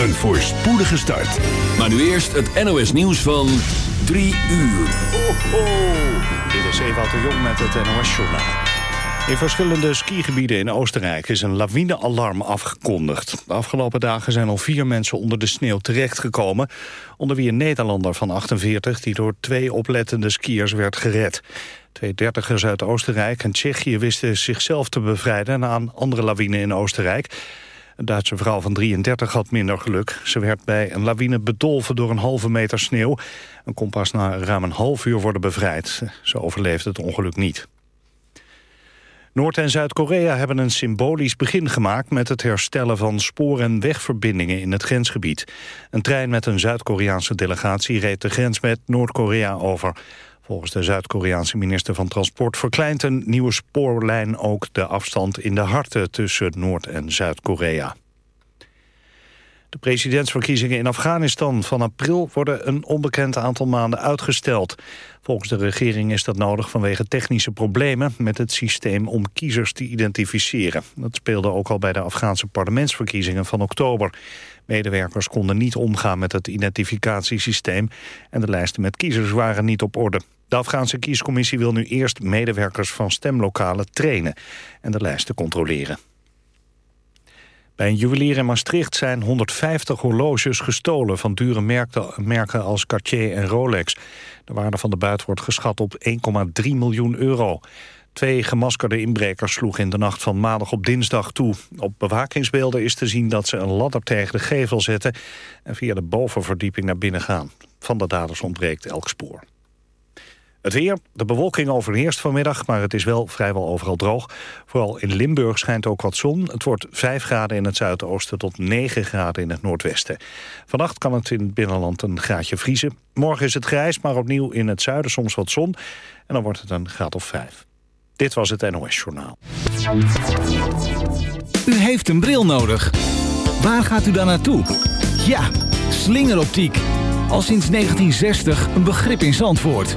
Een voorspoedige start. Maar nu eerst het NOS nieuws van 3 uur. Ho, ho. Dit is Ewout de Jong met het NOS-journaal. In verschillende skigebieden in Oostenrijk is een lawinealarm afgekondigd. De afgelopen dagen zijn al vier mensen onder de sneeuw terechtgekomen... onder wie een Nederlander van 48 die door twee oplettende skiers werd gered. Twee dertigers uit Oostenrijk en Tsjechië wisten zichzelf te bevrijden... na een andere lawine in Oostenrijk... Een Duitse vrouw van 33 had minder geluk. Ze werd bij een lawine bedolven door een halve meter sneeuw... en kon pas na ruim een half uur worden bevrijd. Ze overleefde het ongeluk niet. Noord- en Zuid-Korea hebben een symbolisch begin gemaakt... met het herstellen van spoor- en wegverbindingen in het grensgebied. Een trein met een Zuid-Koreaanse delegatie reed de grens met Noord-Korea over. Volgens de Zuid-Koreaanse minister van Transport verkleint een nieuwe spoorlijn ook de afstand in de harten tussen Noord- en Zuid-Korea. De presidentsverkiezingen in Afghanistan van april worden een onbekend aantal maanden uitgesteld. Volgens de regering is dat nodig vanwege technische problemen met het systeem om kiezers te identificeren. Dat speelde ook al bij de Afghaanse parlementsverkiezingen van oktober. Medewerkers konden niet omgaan met het identificatiesysteem en de lijsten met kiezers waren niet op orde. De Afghaanse kiescommissie wil nu eerst medewerkers van stemlokalen trainen en de lijsten controleren. Bij een juwelier in Maastricht zijn 150 horloges gestolen... van dure merken als Cartier en Rolex. De waarde van de buit wordt geschat op 1,3 miljoen euro. Twee gemaskerde inbrekers sloegen in de nacht van maandag op dinsdag toe. Op bewakingsbeelden is te zien dat ze een ladder tegen de gevel zetten... en via de bovenverdieping naar binnen gaan. Van de daders ontbreekt elk spoor. Het weer, de bewolking overheerst vanmiddag, maar het is wel vrijwel overal droog. Vooral in Limburg schijnt ook wat zon. Het wordt 5 graden in het zuidoosten tot 9 graden in het noordwesten. Vannacht kan het in het binnenland een graadje vriezen. Morgen is het grijs, maar opnieuw in het zuiden soms wat zon. En dan wordt het een graad of 5. Dit was het NOS Journaal. U heeft een bril nodig. Waar gaat u dan naartoe? Ja, slingeroptiek. Al sinds 1960 een begrip in Zandvoort.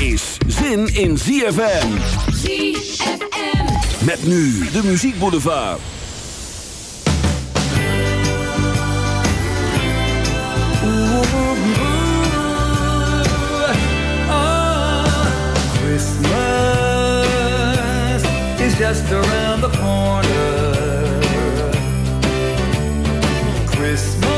is zin in ZFM. ZFM. Met nu de muziekboulevard. Christmas is just around the corner. Christmas,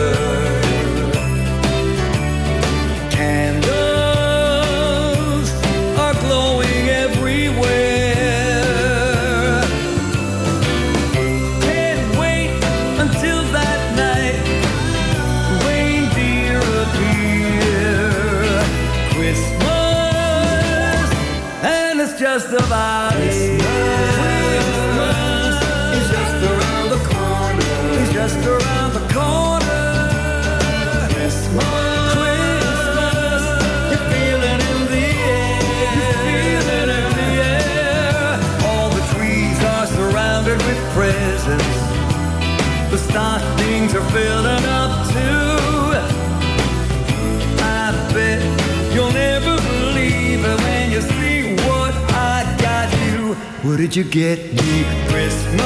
stockings are filling up too. I bet you'll never believe it when you see what I got you. What did you get me? Christmas.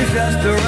is just a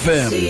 ZFM.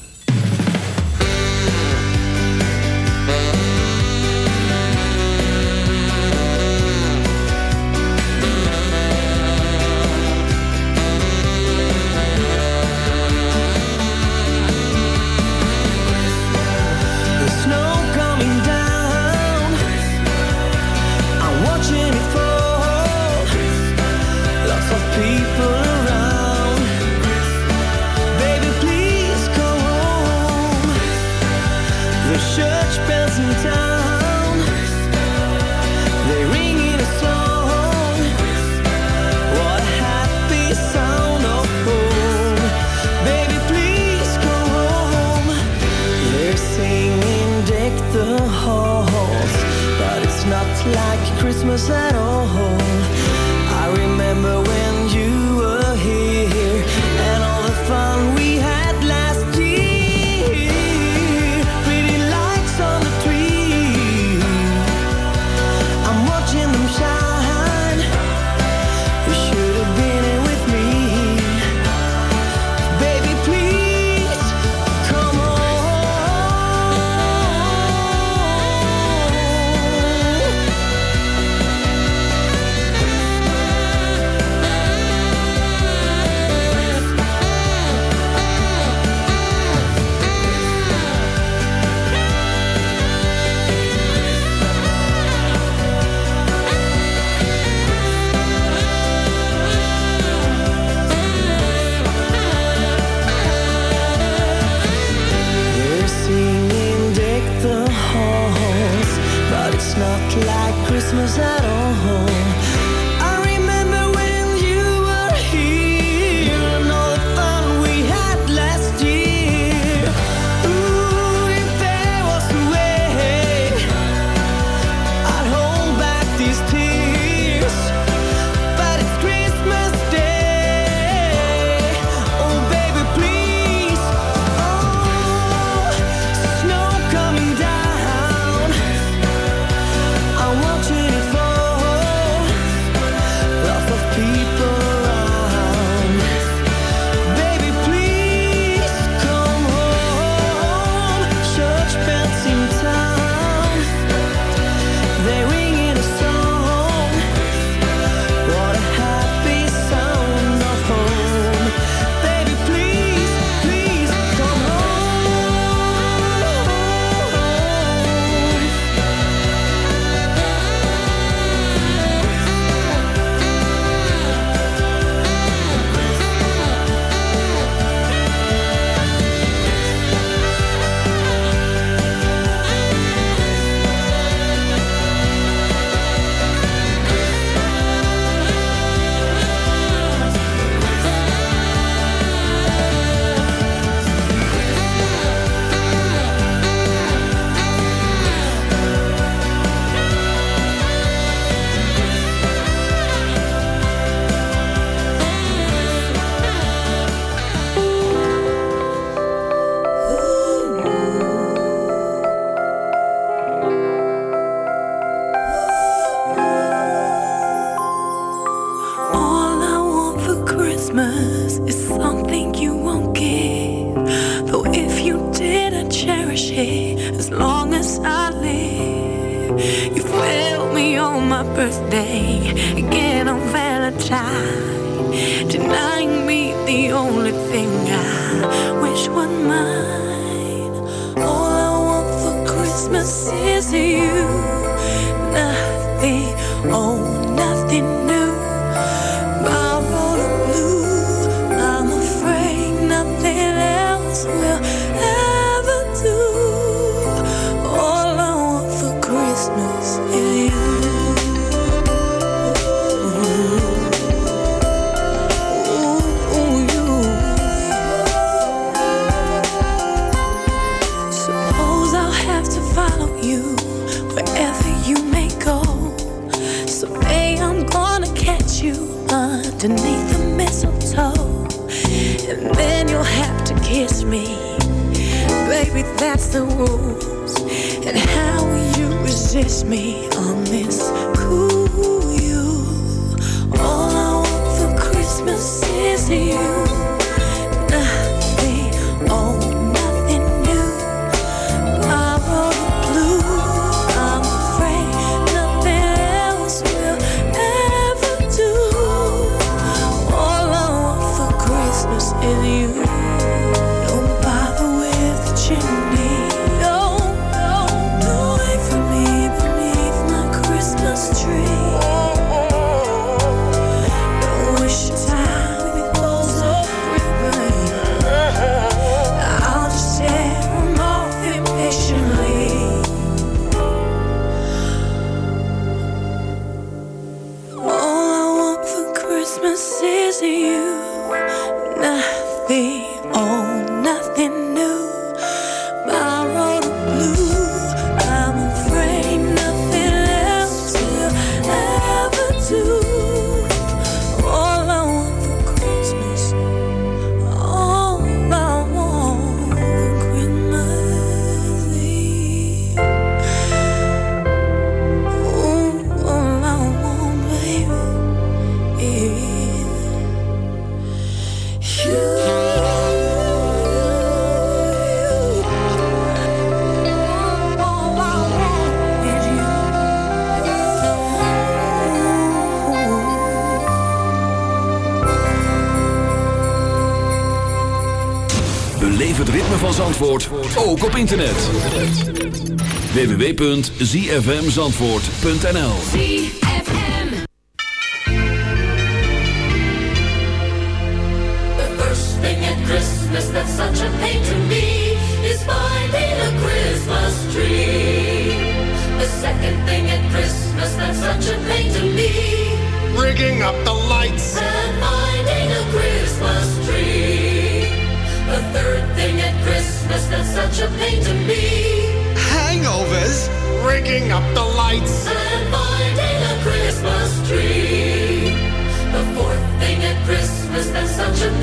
www.zfmzandvoort.nl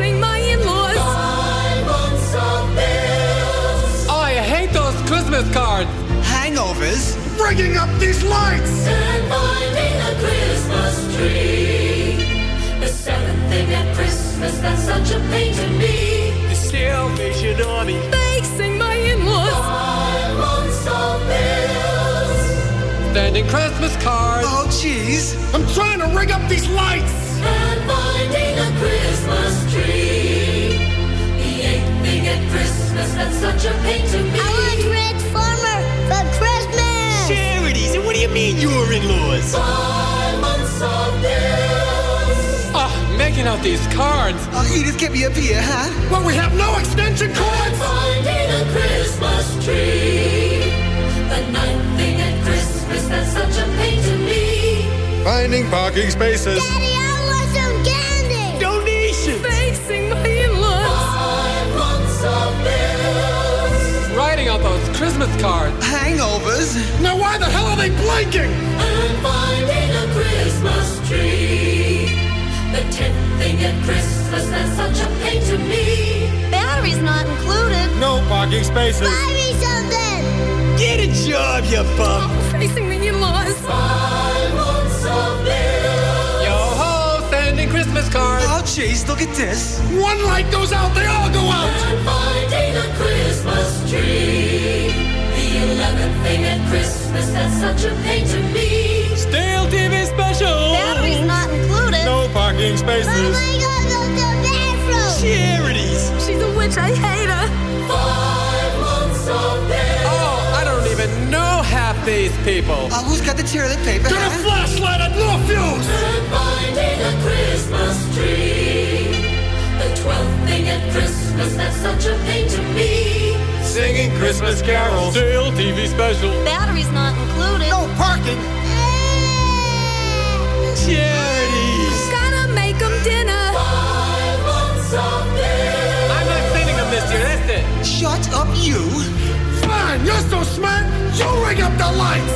Facing my in-laws. Five months of bills. Oh, I hate those Christmas cards. Hangovers. Rigging up these lights. And finding a Christmas tree. The seventh thing at Christmas that's such a pain to me. Still vision on me. Facing my in-laws. Five months of bills. Sending Christmas cards. Oh, jeez. I'm trying to rig up these lights. And finding a Christmas tree. The eighth thing at Christmas that's such a pain to me. I want Red Farmer for Christmas. Charities, and what do you mean you're in-laws? Five months of bills. Ah, making out these cards. Oh, Edith, get me up here, huh? Well, we have no extension cords. Finding a Christmas tree. The ninth thing at Christmas that's such a pain to me. Finding parking spaces. Daddy, Christmas cards. Hangovers? Now why the hell are they blinking? And finding a Christmas tree. The tenth thing at Christmas that's such a pain to me. Battery's not included. No parking spaces. Buy me something. Get a job, you bum. Facing the in-laws. Jeez, look at this. One light goes out, they all go out. And finding a Christmas tree. The eleventh thing at Christmas that's such a pain to me. Stale TV special. Battery's not included. No parking spaces. Mama, I gotta go to the bathroom. Charities. She's a witch. I hate her. These people. Uh, who's got the toilet paper? Get a flashlight and no fuse. And finding a Christmas tree. The twelfth thing at Christmas that's such a pain to me. Singing Christmas carols. Stale TV special. Battery's not included. No parking. Charities. Gotta make them dinner. Five months of bills. I'm not sending them this year, that's it. Shut up, you. You're so smart. You ring up the lights.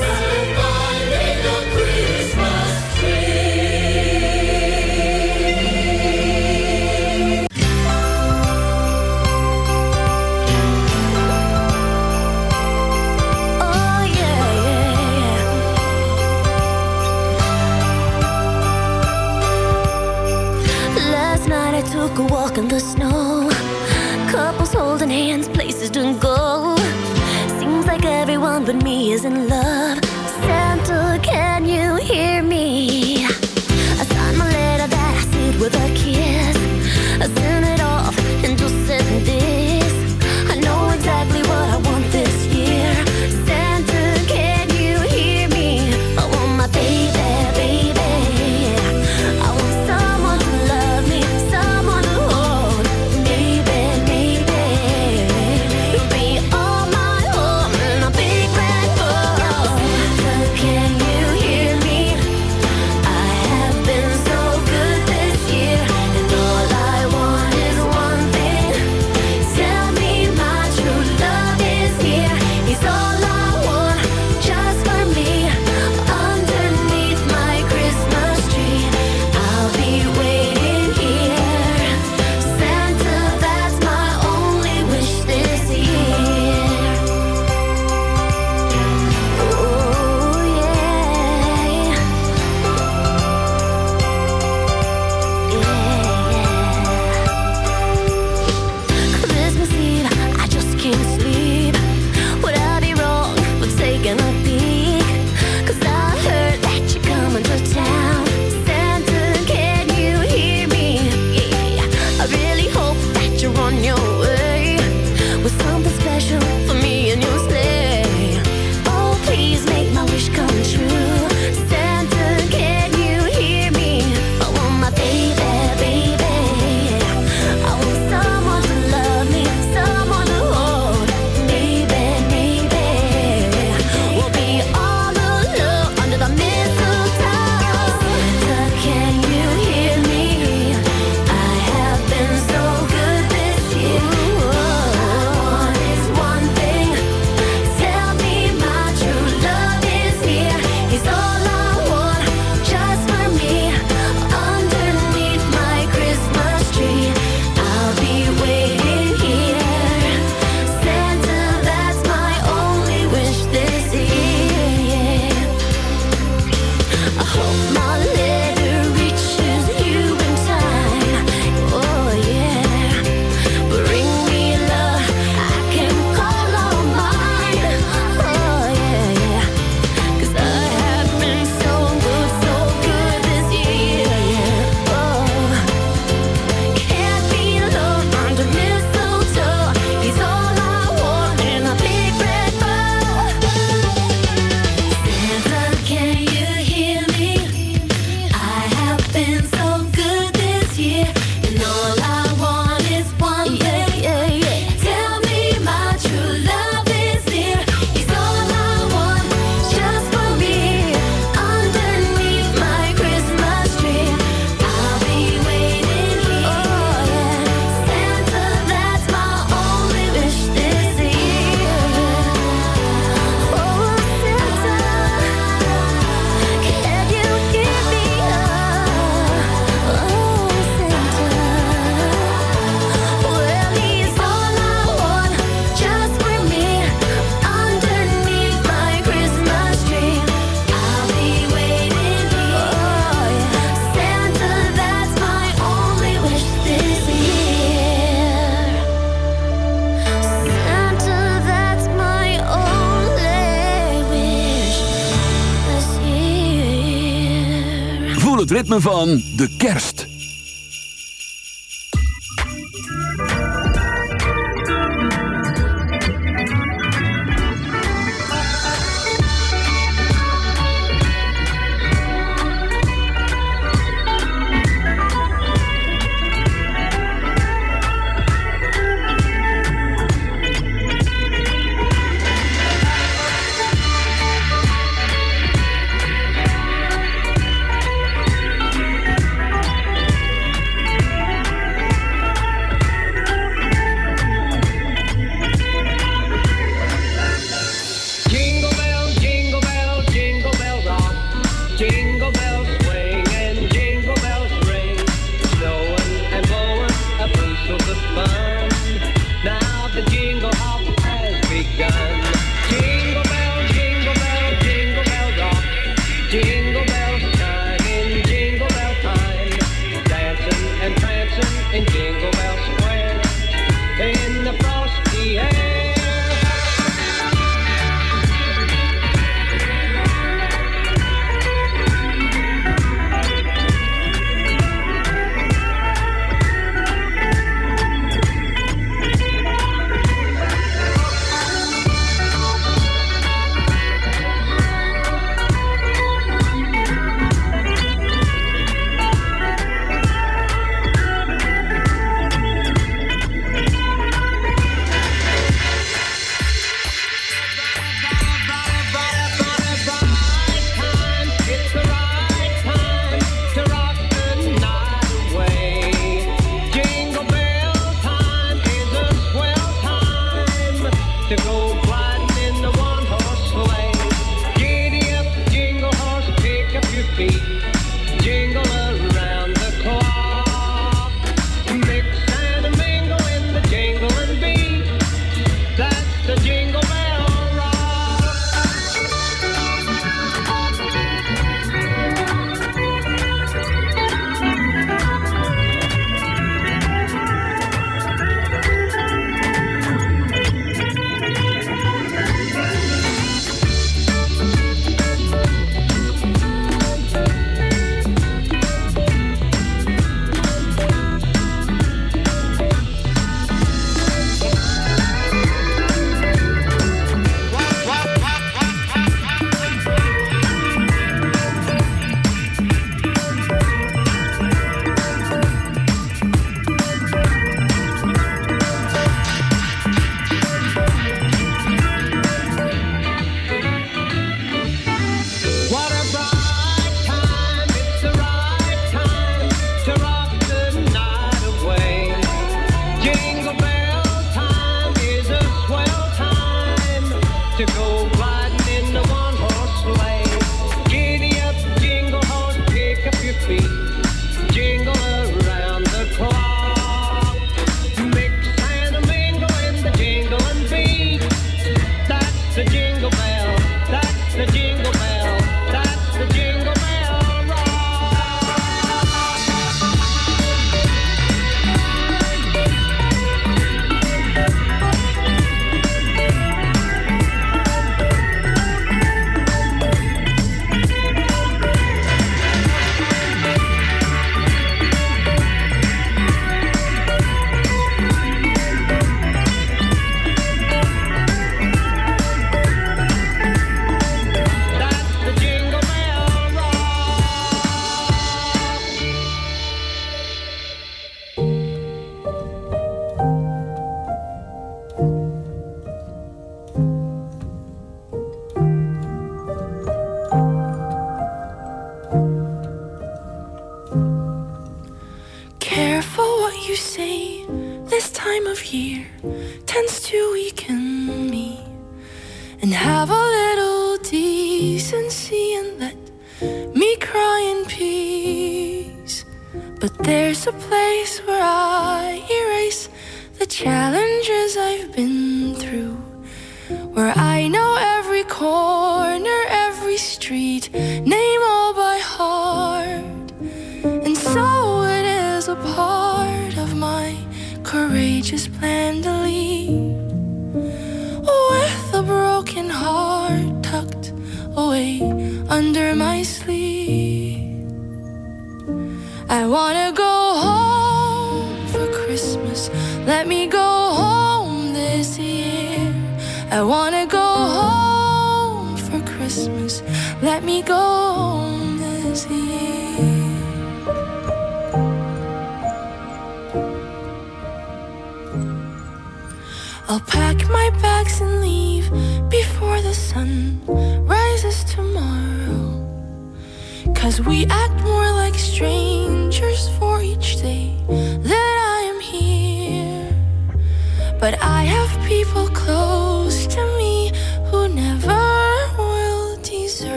Oh, yeah. Last night I took a walk in the snow. Is in love. Van de kerst.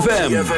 ZFM.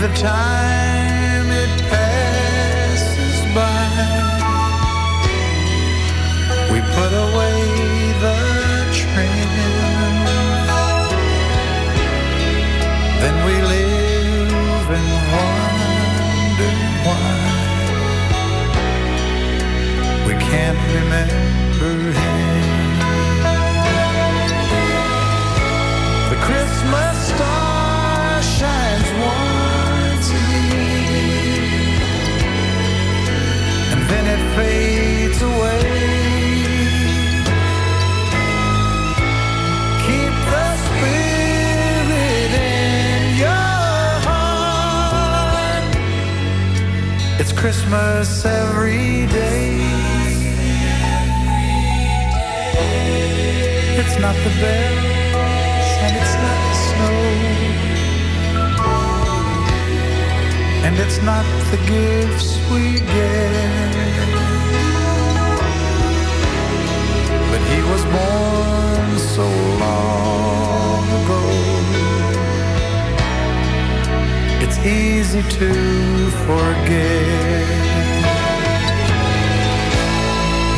The time it passes by, we put away the trim. Then we live and wonder why we can't remember Christmas every day. It's not the bells and it's not the snow. And it's not the gifts we get. Easy to forget.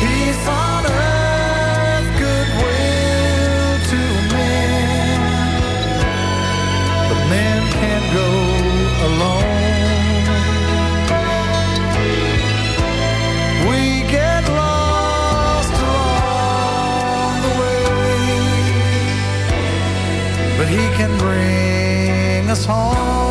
Peace on earth, goodwill to men. But men can't go alone. We get lost along the way, but He can bring us home.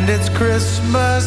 And it's Christmas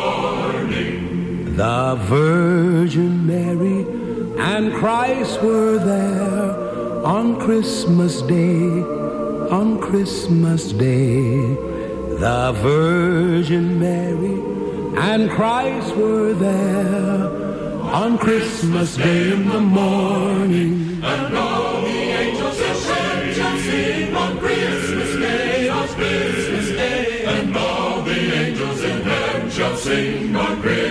The Virgin Mary and Christ were there on Christmas Day, on Christmas Day. The Virgin Mary and Christ were there on Christmas Day in the morning. And all the angels shall shall sing on Christmas Day, on Christmas Day. And all the angels in heaven shall sing